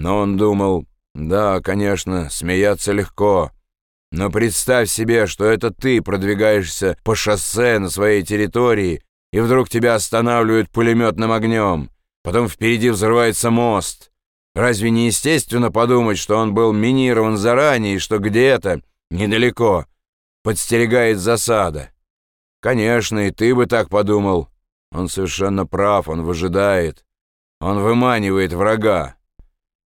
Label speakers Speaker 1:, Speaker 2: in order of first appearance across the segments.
Speaker 1: Но он думал, да, конечно, смеяться легко, но представь себе, что это ты продвигаешься по шоссе на своей территории, и вдруг тебя останавливают пулеметным огнем, потом впереди взрывается мост. Разве не естественно подумать, что он был минирован заранее, и что где-то, недалеко, подстерегает засада? Конечно, и ты бы так подумал. Он совершенно прав, он выжидает. Он выманивает врага.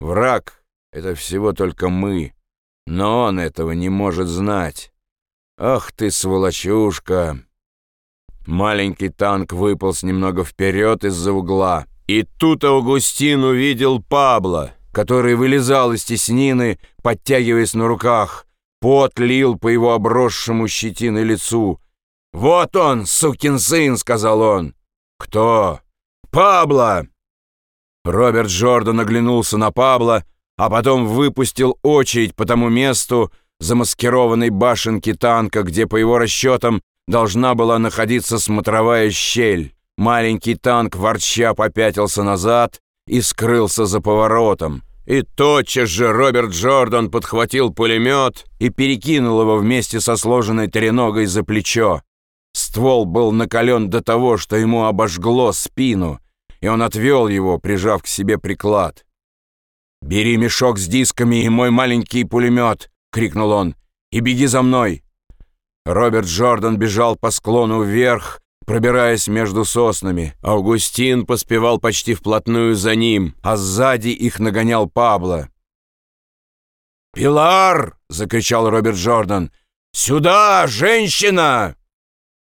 Speaker 1: Враг — это всего только мы, но он этого не может знать. Ах ты, сволочушка! Маленький танк выполз немного вперед из-за угла, и тут Аугустин увидел Пабло, который вылезал из теснины, подтягиваясь на руках. Пот лил по его обросшему щетиной лицу. «Вот он, сукин сын!» — сказал он. «Кто?» «Пабло!» Роберт Джордан оглянулся на Пабло, а потом выпустил очередь по тому месту замаскированной башенки танка, где, по его расчетам, должна была находиться смотровая щель. Маленький танк ворча попятился назад и скрылся за поворотом. И тотчас же Роберт Джордан подхватил пулемет и перекинул его вместе со сложенной треногой за плечо. Ствол был накален до того, что ему обожгло спину, и он отвел его, прижав к себе приклад. «Бери мешок с дисками и мой маленький пулемет!» — крикнул он. «И беги за мной!» Роберт Джордан бежал по склону вверх, пробираясь между соснами. Августин поспевал почти вплотную за ним, а сзади их нагонял Пабло. «Пилар!» — закричал Роберт Джордан. «Сюда, женщина!»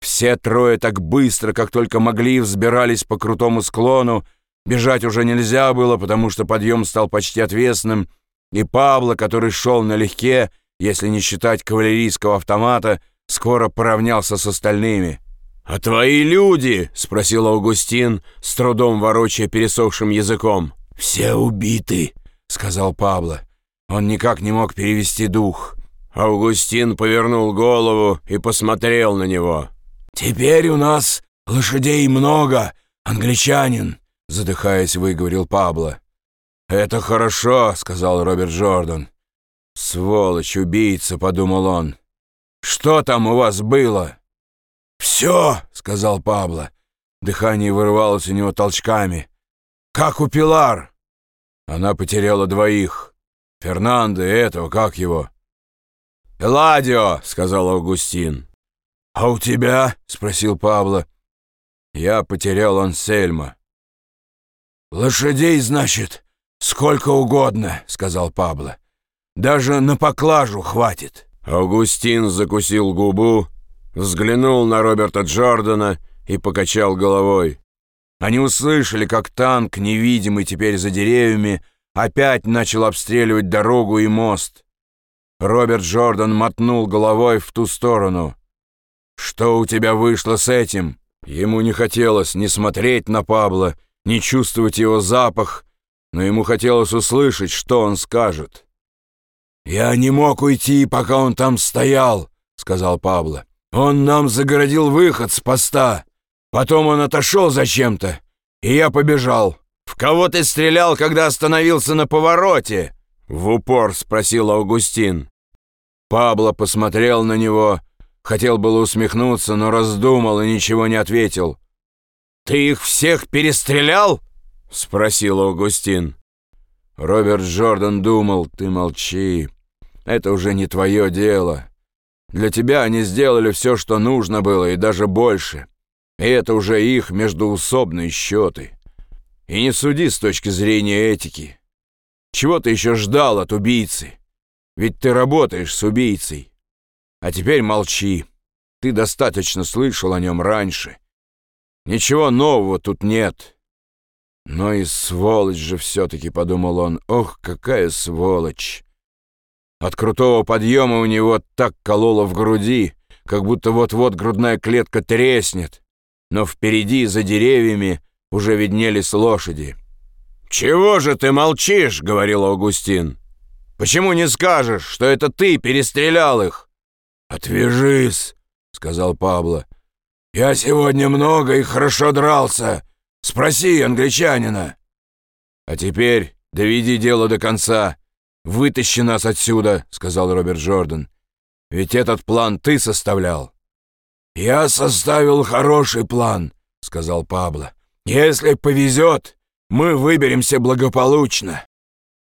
Speaker 1: Все трое так быстро, как только могли, взбирались по крутому склону. Бежать уже нельзя было, потому что подъем стал почти отвесным, и Пабло, который шел налегке, если не считать кавалерийского автомата, скоро поравнялся с остальными. «А твои люди?» — спросил Аугустин, с трудом ворочая пересохшим языком. «Все убиты», — сказал Пабло. Он никак не мог перевести дух. Аугустин повернул голову и посмотрел на него. «Теперь у нас лошадей много, англичанин», — задыхаясь, выговорил Пабло. «Это хорошо», — сказал Роберт Джордан. «Сволочь, убийца», — подумал он. Что там у вас было?» «Все», — сказал Пабло. Дыхание вырывалось у него толчками. «Как у Пилар?» Она потеряла двоих. Фернандо и этого, как его? «Эладио», — сказал Августин. «А у тебя?» — спросил Пабло. «Я потерял Ансельма». «Лошадей, значит, сколько угодно», — сказал Пабло. «Даже на поклажу хватит». Августин закусил губу, взглянул на Роберта Джордана и покачал головой. Они услышали, как танк, невидимый теперь за деревьями, опять начал обстреливать дорогу и мост. Роберт Джордан мотнул головой в ту сторону. «Что у тебя вышло с этим?» Ему не хотелось ни смотреть на Пабло, ни чувствовать его запах, но ему хотелось услышать, что он скажет. «Я не мог уйти, пока он там стоял», — сказал Пабло. «Он нам загородил выход с поста. Потом он отошел зачем-то, и я побежал». «В кого ты стрелял, когда остановился на повороте?» — в упор спросил Августин. Пабло посмотрел на него, хотел было усмехнуться, но раздумал и ничего не ответил. «Ты их всех перестрелял?» — спросил Августин. Роберт Джордан думал, ты молчи. Это уже не твое дело. Для тебя они сделали все, что нужно было, и даже больше. И это уже их междуусобные счеты. И не суди с точки зрения этики. Чего ты еще ждал от убийцы? Ведь ты работаешь с убийцей. А теперь молчи. Ты достаточно слышал о нем раньше. Ничего нового тут нет. «Но и сволочь же все-таки», — подумал он, — «ох, какая сволочь!» От крутого подъема у него так кололо в груди, как будто вот-вот грудная клетка треснет, но впереди, за деревьями, уже виднелись лошади. «Чего же ты молчишь?» — говорил Августин. «Почему не скажешь, что это ты перестрелял их?» «Отвяжись», — сказал Пабло. «Я сегодня много и хорошо дрался. Спроси англичанина. А теперь доведи дело до конца. Вытащи нас отсюда», — сказал Роберт Джордан. «Ведь этот план ты составлял». «Я составил хороший план», — сказал Пабло. «Если повезет, мы выберемся благополучно».